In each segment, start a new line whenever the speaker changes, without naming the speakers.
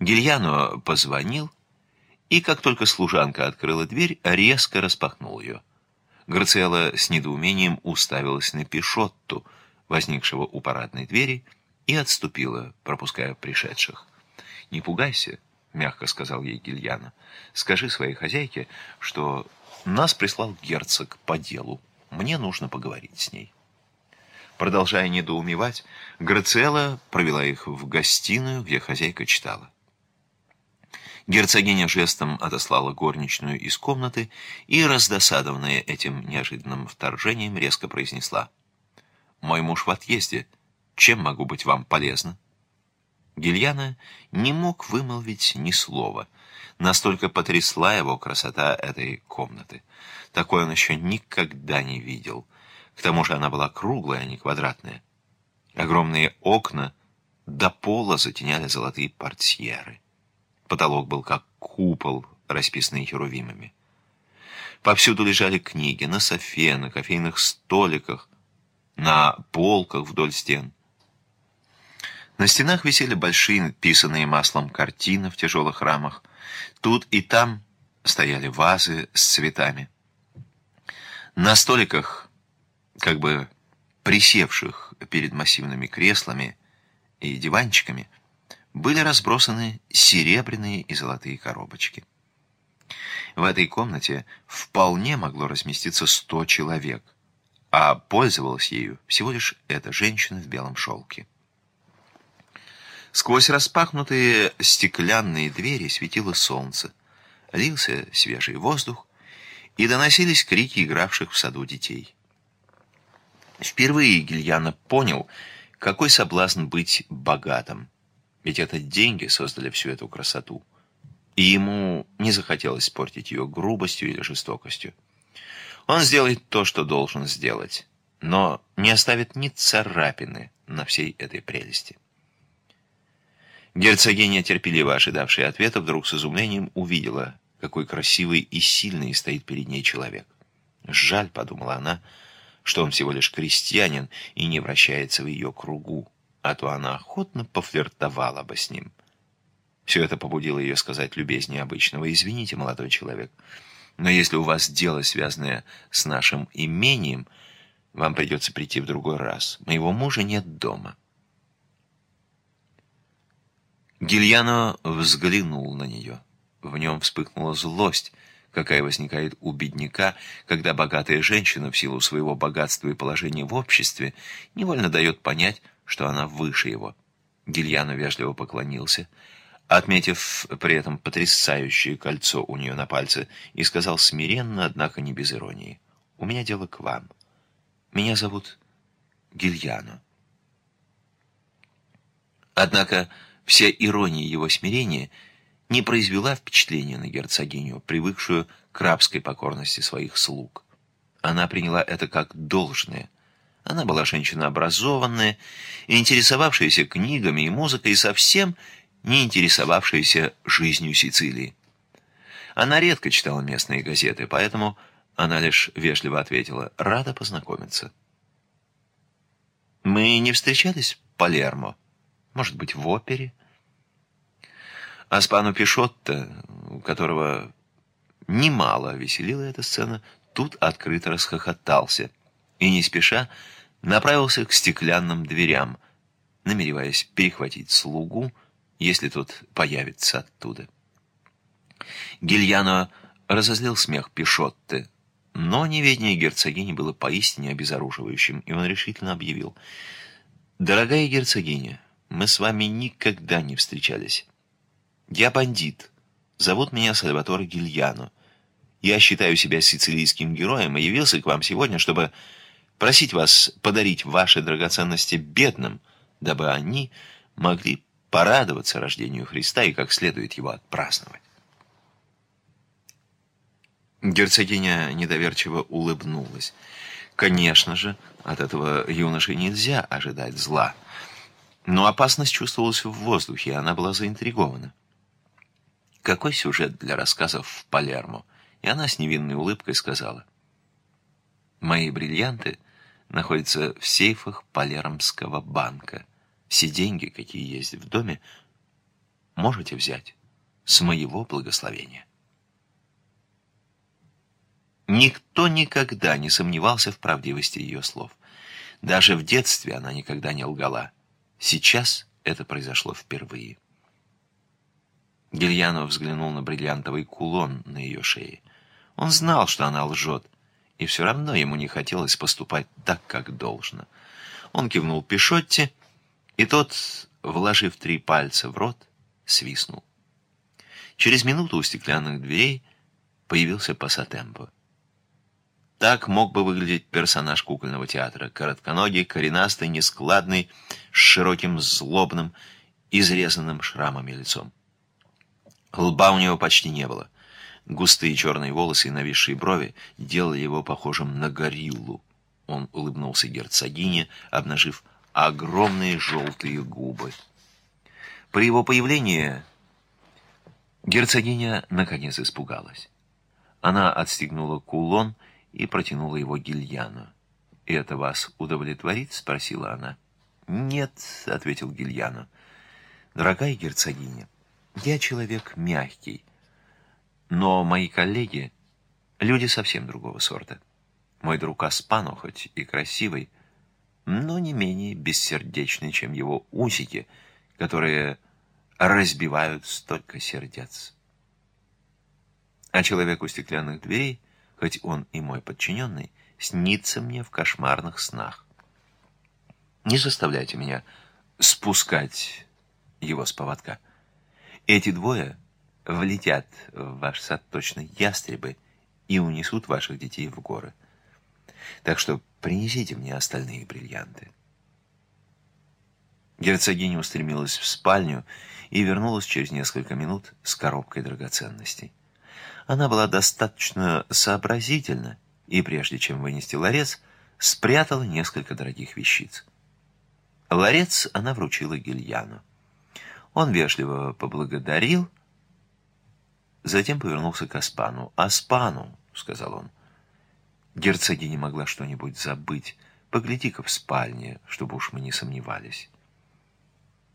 Гильяно позвонил, и как только служанка открыла дверь, резко распахнул ее. Грациэла с недоумением уставилась на Пишотту, возникшего у парадной двери, и отступила, пропуская пришедших. «Не пугайся», — мягко сказал ей Гильяна. «Скажи своей хозяйке, что нас прислал герцог по делу. Мне нужно поговорить с ней». Продолжая недоумевать, Грациэла провела их в гостиную, где хозяйка читала. Герцогиня жестом отослала горничную из комнаты и, раздосадованная этим неожиданным вторжением, резко произнесла. «Мой муж в отъезде. Чем могу быть вам полезна?» Гильяна не мог вымолвить ни слова. Настолько потрясла его красота этой комнаты. Такой он еще никогда не видел. К тому же она была круглая, а не квадратная. Огромные окна до пола затеняли золотые портьеры. Потолок был как купол, расписанный херувимами. Повсюду лежали книги на софе, на кофейных столиках, на полках вдоль стен. На стенах висели большие, писанные маслом картины в тяжелых рамах. Тут и там стояли вазы с цветами. На столиках, как бы присевших перед массивными креслами и диванчиками, были разбросаны серебряные и золотые коробочки. В этой комнате вполне могло разместиться сто человек, а пользовалась ею всего лишь эта женщина в белом шелке. Сквозь распахнутые стеклянные двери светило солнце, лился свежий воздух, и доносились крики игравших в саду детей. Впервые Гильяна понял, какой соблазн быть богатым. Ведь это деньги создали всю эту красоту. И ему не захотелось портить ее грубостью или жестокостью. Он сделает то, что должен сделать, но не оставит ни царапины на всей этой прелести. Герцогиня, терпеливо ожидавшая ответа, вдруг с изумлением увидела, какой красивый и сильный стоит перед ней человек. «Жаль», — подумала она, — что он всего лишь крестьянин и не вращается в ее кругу а то она охотно пофлиртовала бы с ним. Все это побудило ее сказать любезнее обычного. «Извините, молодой человек, но если у вас дело, связанное с нашим имением, вам придется прийти в другой раз. Моего мужа нет дома». Гильяно взглянул на нее. В нем вспыхнула злость, какая возникает у бедняка, когда богатая женщина в силу своего богатства и положения в обществе невольно дает понять, что она выше его. Гильяно вежливо поклонился, отметив при этом потрясающее кольцо у нее на пальце, и сказал смиренно, однако не без иронии. «У меня дело к вам. Меня зовут Гильяно». Однако вся ирония его смирения не произвела впечатления на герцогиню, привыкшую к рабской покорности своих слуг. Она приняла это как должное – она была женщина образованная, интересовавшаяся книгами и музыкой, и совсем не интересовавшаяся жизнью Сицилии. Она редко читала местные газеты, поэтому она лишь вежливо ответила «Рада познакомиться». «Мы не встречались в Палермо? Может быть, в опере?» Аспану Пишотто, которого немало веселила эта сцена, тут открыто расхохотался и не спеша направился к стеклянным дверям, намереваясь перехватить слугу, если тот появится оттуда. Гильяно разозлил смех Пишотте, но неведение герцогини было поистине обезоруживающим, и он решительно объявил. «Дорогая герцогиня, мы с вами никогда не встречались. Я бандит. Зовут меня Сальваторе Гильяно. Я считаю себя сицилийским героем и явился к вам сегодня, чтобы просить вас подарить ваши драгоценности бедным, дабы они могли порадоваться рождению Христа и как следует его отпраздновать. Герцогиня недоверчиво улыбнулась. Конечно же, от этого юноши нельзя ожидать зла. Но опасность чувствовалась в воздухе, и она была заинтригована. Какой сюжет для рассказов в Палермо? И она с невинной улыбкой сказала. «Мои бриллианты — находится в сейфах Палермского банка. Все деньги, какие есть в доме, можете взять с моего благословения. Никто никогда не сомневался в правдивости ее слов. Даже в детстве она никогда не лгала. Сейчас это произошло впервые. Гильянов взглянул на бриллиантовый кулон на ее шее. Он знал, что она лжет, и все равно ему не хотелось поступать так, как должно. Он кивнул Пишотте, и тот, вложив три пальца в рот, свистнул. Через минуту у стеклянных дверей появился Пассатемпо. Так мог бы выглядеть персонаж кукольного театра. Коротконогий, коренастый, нескладный, с широким, злобным, изрезанным шрамами лицом. Лба у него почти не было. Густые черные волосы и нависшие брови делали его похожим на гориллу. Он улыбнулся герцогине, обнажив огромные желтые губы. При его появлении герцогиня наконец испугалась. Она отстегнула кулон и протянула его Гильяну. «Это вас удовлетворит?» — спросила она. «Нет», — ответил Гильяну. «Дорогая герцогиня, я человек мягкий, но мои коллеги — люди совсем другого сорта. Мой друг Аспану, хоть и красивый, но не менее бессердечный, чем его усики, которые разбивают столько сердец. А человек у стеклянных дверей — хоть он и мой подчиненный, снится мне в кошмарных снах. Не заставляйте меня спускать его с поводка. Эти двое влетят в ваш сад точно ястребы и унесут ваших детей в горы. Так что принесите мне остальные бриллианты. Герцогиня устремилась в спальню и вернулась через несколько минут с коробкой драгоценностей. Она была достаточно сообразительна и, прежде чем вынести ларец, спрятала несколько дорогих вещиц. Ларец она вручила Гильяну. Он вежливо поблагодарил, затем повернулся к Аспану. «Аспану», — сказал он, — «герцогиня могла что-нибудь забыть. Погляди-ка в спальне, чтобы уж мы не сомневались».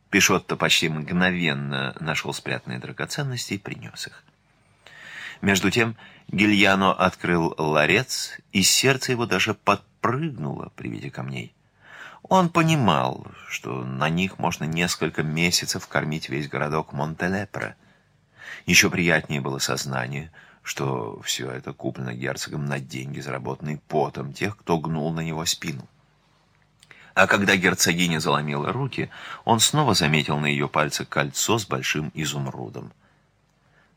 Пишотто почти мгновенно нашел спрятанные драгоценности и принес их. Между тем Гильяно открыл ларец, и сердце его даже подпрыгнуло при виде камней. Он понимал, что на них можно несколько месяцев кормить весь городок Монтелепре. Еще приятнее было сознание, что все это куплено герцогом на деньги, заработанные потом тех, кто гнул на него спину. А когда герцогиня заломила руки, он снова заметил на ее пальце кольцо с большим изумрудом.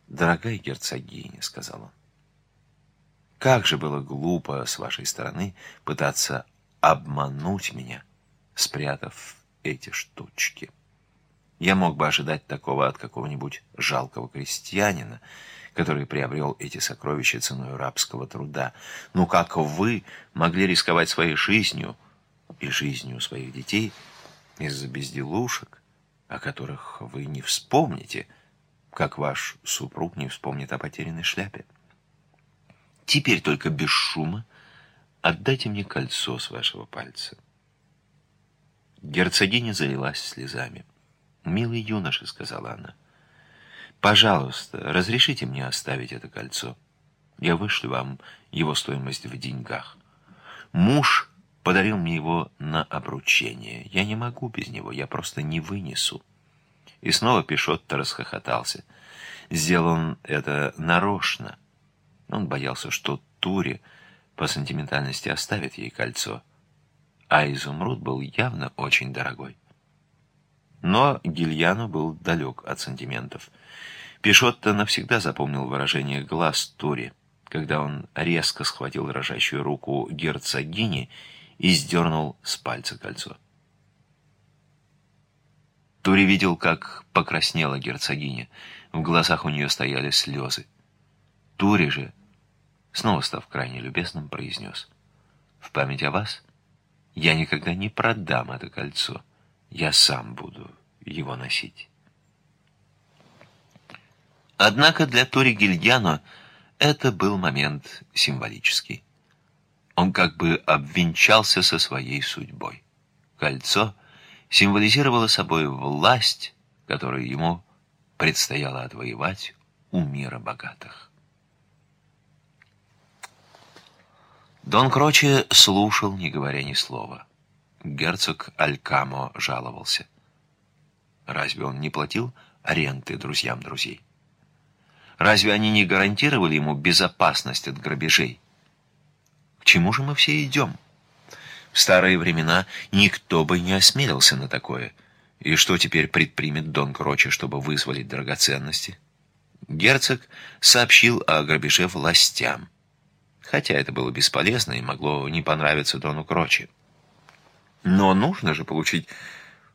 «Дорогая герцогиня», — сказал он, — «как же было глупо с вашей стороны пытаться обмануть меня, спрятав эти штучки. Я мог бы ожидать такого от какого-нибудь жалкого крестьянина, который приобрел эти сокровища ценой рабского труда. Ну как вы могли рисковать своей жизнью и жизнью своих детей из-за безделушек, о которых вы не вспомните, — как ваш супруг не вспомнит о потерянной шляпе. Теперь только без шума отдайте мне кольцо с вашего пальца. Герцогиня залилась слезами. «Милый юноша», — сказала она, — «пожалуйста, разрешите мне оставить это кольцо. Я вышлю вам его стоимость в деньгах. Муж подарил мне его на обручение. Я не могу без него, я просто не вынесу». И снова Пишотто расхохотался. Сделал он это нарочно. Он боялся, что Тури по сентиментальности оставит ей кольцо, а изумруд был явно очень дорогой. Но Гильяно был далек от сантиментов. Пишотто навсегда запомнил выражение глаз Тури, когда он резко схватил дрожащую руку герцогини и сдернул с пальца кольцо. Тури видел, как покраснела герцогиня. В глазах у нее стояли слезы. Тури же, снова став крайне любезным, произнес. «В память о вас я никогда не продам это кольцо. Я сам буду его носить». Однако для Тури Гильяно это был момент символический. Он как бы обвенчался со своей судьбой. Кольцо — символизировала собой власть, которую ему предстояло отвоевать у мира богатых. Дон Кроче слушал, не говоря ни слова. Герцог Алькамо жаловался. Разве он не платил аренды друзьям друзей? Разве они не гарантировали ему безопасность от грабежей? К чему же мы все идем? В старые времена никто бы не осмелился на такое. И что теперь предпримет Дон Кроче, чтобы вызволить драгоценности? Герцог сообщил о грабеже властям. Хотя это было бесполезно и могло не понравиться Дону Кроче. Но нужно же получить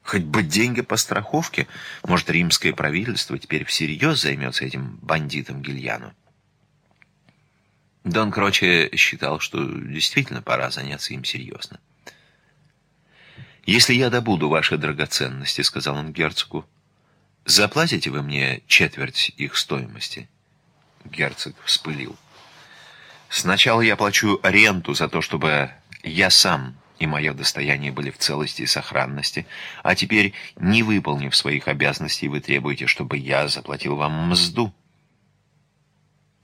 Хоть бы деньги по страховке. Может, римское правительство теперь всерьез займется этим бандитом Гильяну. Дон Кроче считал, что действительно пора заняться им серьезно. «Если я добуду ваши драгоценности, — сказал он герцогу, — заплатите вы мне четверть их стоимости?» Герцог вспылил. «Сначала я плачу аренду за то, чтобы я сам и мое достояние были в целости и сохранности, а теперь, не выполнив своих обязанностей, вы требуете, чтобы я заплатил вам мзду.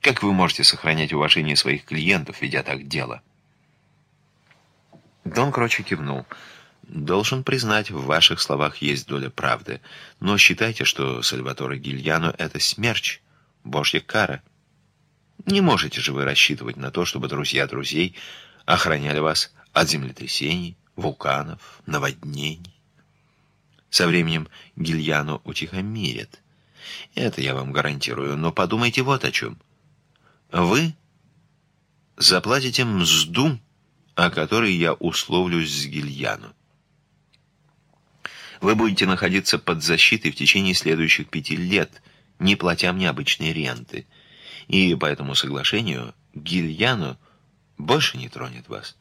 Как вы можете сохранять уважение своих клиентов, ведя так дело? Дон Кроче кивнул. «Должен признать, в ваших словах есть доля правды, но считайте, что Сальваторе Гильяно — это смерч, божья кара. Не можете же вы рассчитывать на то, чтобы друзья друзей охраняли вас от землетрясений, вулканов, наводнений. Со временем Гильяну утихомирят. Это я вам гарантирую, но подумайте вот о чем. Вы заплатите мзду, о которой я условлюсь с Гильяну. Вы будете находиться под защитой в течение следующих пяти лет, не платя мне обычные ренты. И по этому соглашению Гильяну больше не тронет вас.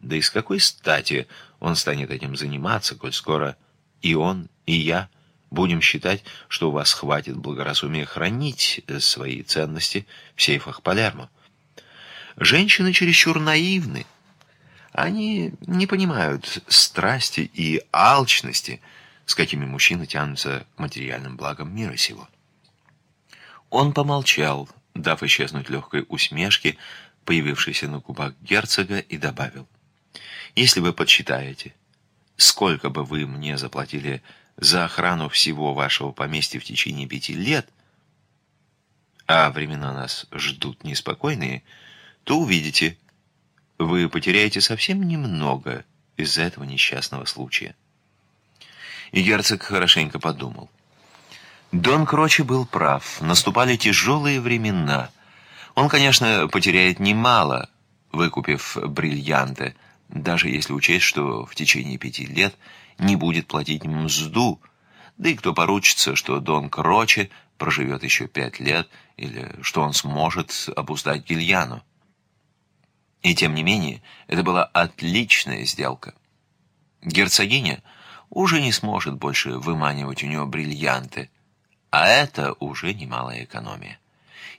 Да и с какой стати он станет этим заниматься, коль скоро и он, и я будем считать, что у вас хватит благоразумия хранить э, свои ценности в сейфах Палермо? Женщины чересчур наивны. Они не понимают страсти и алчности, с какими мужчины тянутся к материальным благам мира сего. Он помолчал, дав исчезнуть легкой усмешке, появившейся на губах герцога, и добавил — если вы подсчитаете, сколько бы вы мне заплатили за охрану всего вашего поместья в течение пяти лет, а времена нас ждут неспокойные, то увидите, вы потеряете совсем немного из-за этого несчастного случая. И герцог хорошенько подумал. Дон Крочи был прав. Наступали тяжелые времена. Он, конечно, потеряет немало, выкупив бриллианты, даже если учесть, что в течение пяти лет не будет платить мзду, да и кто поручится, что Дон Кроче проживет еще пять лет, или что он сможет обуздать Гильяну. И тем не менее, это была отличная сделка. Герцогиня уже не сможет больше выманивать у него бриллианты, а это уже немалая экономия.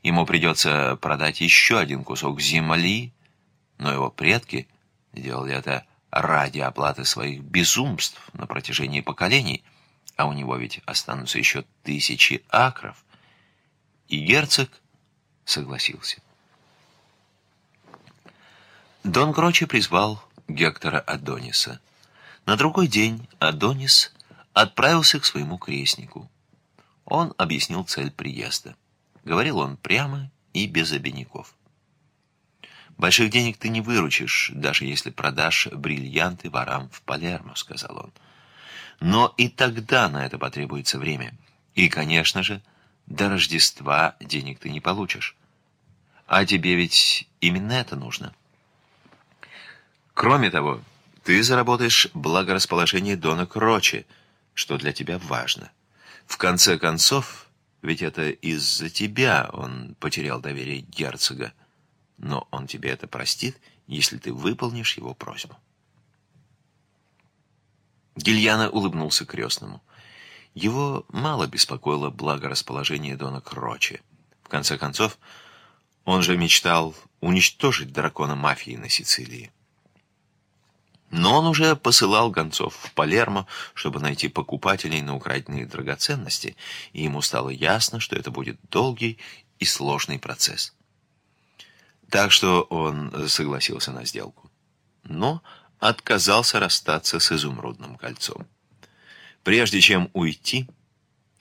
Ему придется продать еще один кусок земли, но его предки – Делали это ради оплаты своих безумств на протяжении поколений, а у него ведь останутся еще тысячи акров. И герцог согласился. Дон Кроче призвал Гектора Адониса. На другой день Адонис отправился к своему крестнику. Он объяснил цель приезда. Говорил он прямо и без обиняков. «Больших денег ты не выручишь, даже если продашь бриллианты ворам в Палермо», — сказал он. «Но и тогда на это потребуется время. И, конечно же, до Рождества денег ты не получишь. А тебе ведь именно это нужно. Кроме того, ты заработаешь благорасположение Дона Крочи, что для тебя важно. В конце концов, ведь это из-за тебя он потерял доверие герцога но он тебе это простит, если ты выполнишь его просьбу. Гильяна улыбнулся крестному. Его мало беспокоило благорасположение Дона Крочи. В конце концов, он же мечтал уничтожить дракона мафии на Сицилии. Но он уже посылал гонцов в Палермо, чтобы найти покупателей на украденные драгоценности, и ему стало ясно, что это будет долгий и сложный процесс. Так что он согласился на сделку. Но отказался расстаться с изумрудным кольцом. Прежде чем уйти,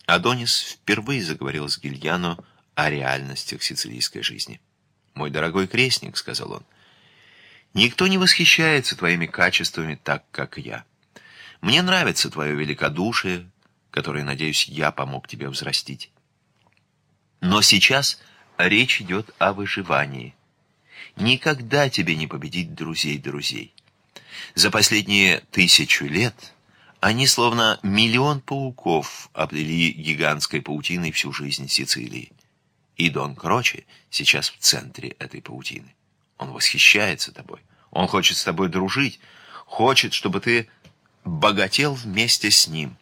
Адонис впервые заговорил с Гильяно о реальностях сицилийской жизни. «Мой дорогой крестник», — сказал он, — «никто не восхищается твоими качествами так, как я. Мне нравится твое великодушие, которое, надеюсь, я помог тебе взрастить. Но сейчас речь идет о выживании. Никогда тебе не победить друзей друзей. За последние тысячу лет они, словно миллион пауков, оплели гигантской паутиной всю жизнь Сицилии. И Дон Крочи сейчас в центре этой паутины. Он восхищается тобой. Он хочет с тобой дружить. Хочет, чтобы ты богател вместе с ним.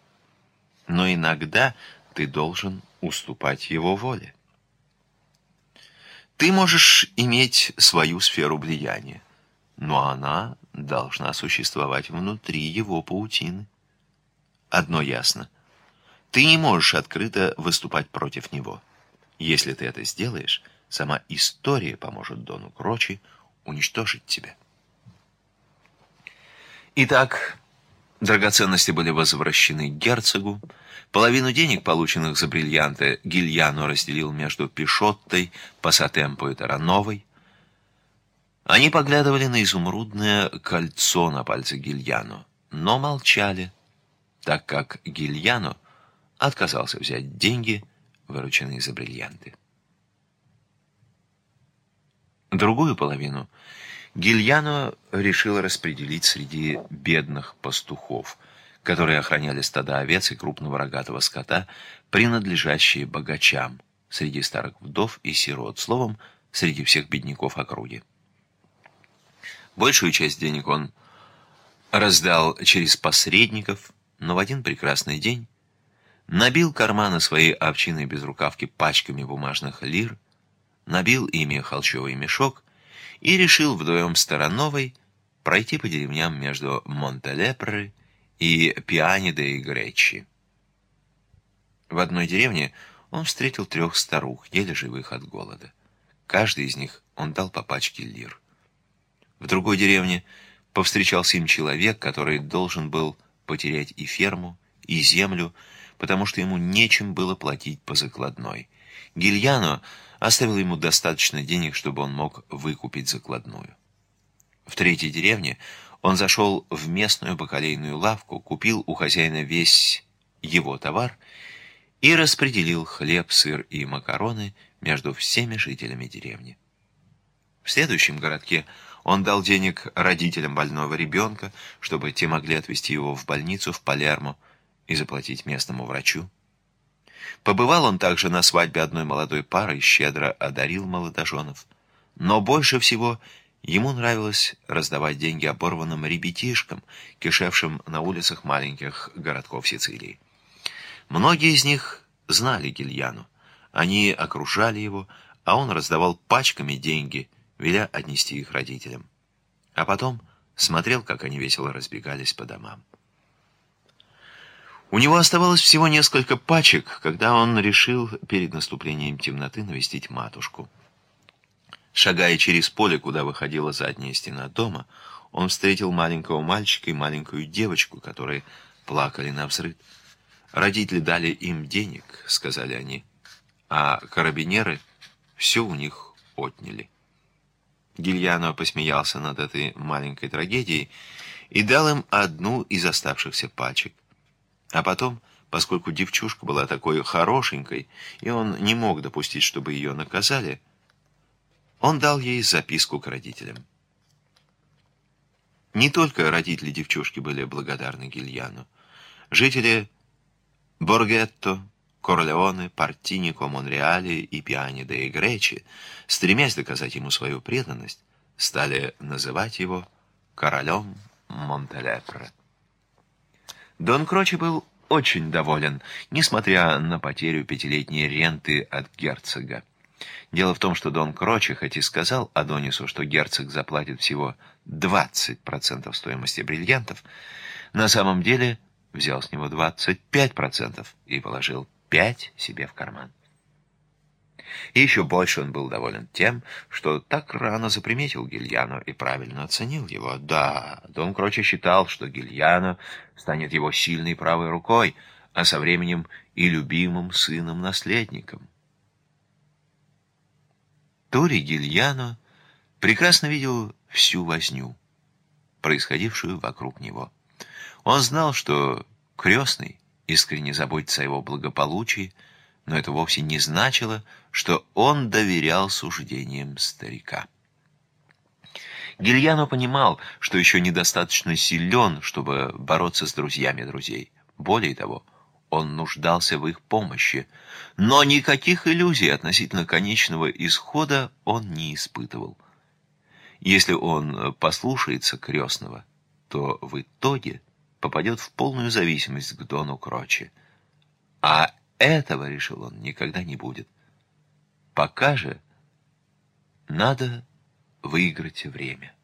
Но иногда ты должен уступать его воле. Ты можешь иметь свою сферу влияния, но она должна существовать внутри его паутины. Одно ясно. Ты не можешь открыто выступать против него. Если ты это сделаешь, сама история поможет Дону Крочи уничтожить тебя. Итак, драгоценности были возвращены герцогу. Половину денег, полученных за бриллианты, Гильяно разделил между Пишоттой, Пассатемпо и Тарановой. Они поглядывали на изумрудное кольцо на пальце Гильяно, но молчали, так как Гильяно отказался взять деньги, вырученные за бриллианты. Другую половину Гильяно решил распределить среди бедных пастухов, которые охраняли стада овец и крупного рогатого скота, принадлежащие богачам, среди старых вдов и сирот, словом, среди всех бедняков округи. Большую часть денег он раздал через посредников, но в один прекрасный день набил карманы своей овчиной безрукавки пачками бумажных лир, набил ими холчевый мешок и решил вдвоем с Тарановой пройти по деревням между Монтелепре и Пиани де Гречи. В одной деревне он встретил трех старух, еле живых от голода. Каждый из них он дал по пачке лир. В другой деревне повстречался им человек, который должен был потерять и ферму, и землю, потому что ему нечем было платить по закладной. Гильяно оставил ему достаточно денег, чтобы он мог выкупить закладную. В третьей деревне он зашел в местную бакалейную лавку, купил у хозяина весь его товар и распределил хлеб, сыр и макароны между всеми жителями деревни. В следующем городке он дал денег родителям больного ребенка, чтобы те могли отвезти его в больницу в Палермо и заплатить местному врачу. Побывал он также на свадьбе одной молодой пары и щедро одарил молодоженов. Но больше всего ему нравилось раздавать деньги оборванным ребятишкам, кишевшим на улицах маленьких городков Сицилии. Многие из них знали Гильяну. Они окружали его, а он раздавал пачками деньги – веля отнести их родителям. А потом смотрел, как они весело разбегались по домам. У него оставалось всего несколько пачек, когда он решил перед наступлением темноты навестить матушку. Шагая через поле, куда выходила задняя стена дома, он встретил маленького мальчика и маленькую девочку, которые плакали на взрыв. Родители дали им денег, сказали они, а карабинеры все у них отняли. Гильяно посмеялся над этой маленькой трагедией и дал им одну из оставшихся пачек. А потом, поскольку девчушка была такой хорошенькой, и он не мог допустить, чтобы ее наказали, он дал ей записку к родителям. Не только родители девчушки были благодарны Гильяну. Жители Боргетто, Корлеоне, Партинико, Монреале и Пиане де Гречи, стремясь доказать ему свою преданность, стали называть его королем Монтелепре. Дон Крочи был очень доволен, несмотря на потерю пятилетней ренты от герцога. Дело в том, что Дон Кроче, хоть и сказал Адонису, что герцог заплатит всего 20% стоимости бриллиантов, на самом деле взял с него 25% и положил 5 себе в карман. И еще больше он был доволен тем, что так рано заприметил Гильяно и правильно оценил его. Да, Дон Кроче считал, что Гильяно станет его сильной правой рукой, а со временем и любимым сыном-наследником. Тори Гильяно прекрасно видел всю возню, происходившую вокруг него. Он знал, что крестный искренне заботится о его благополучии, но это вовсе не значило, что он доверял суждениям старика. Гильяно понимал, что еще недостаточно силен, чтобы бороться с друзьями друзей. Более того, он нуждался в их помощи, но никаких иллюзий относительно конечного исхода он не испытывал. Если он послушается крестного, то в итоге попадет в полную зависимость к Дону Кроче. А этого, решил он, никогда не будет. Пока же надо выиграть время.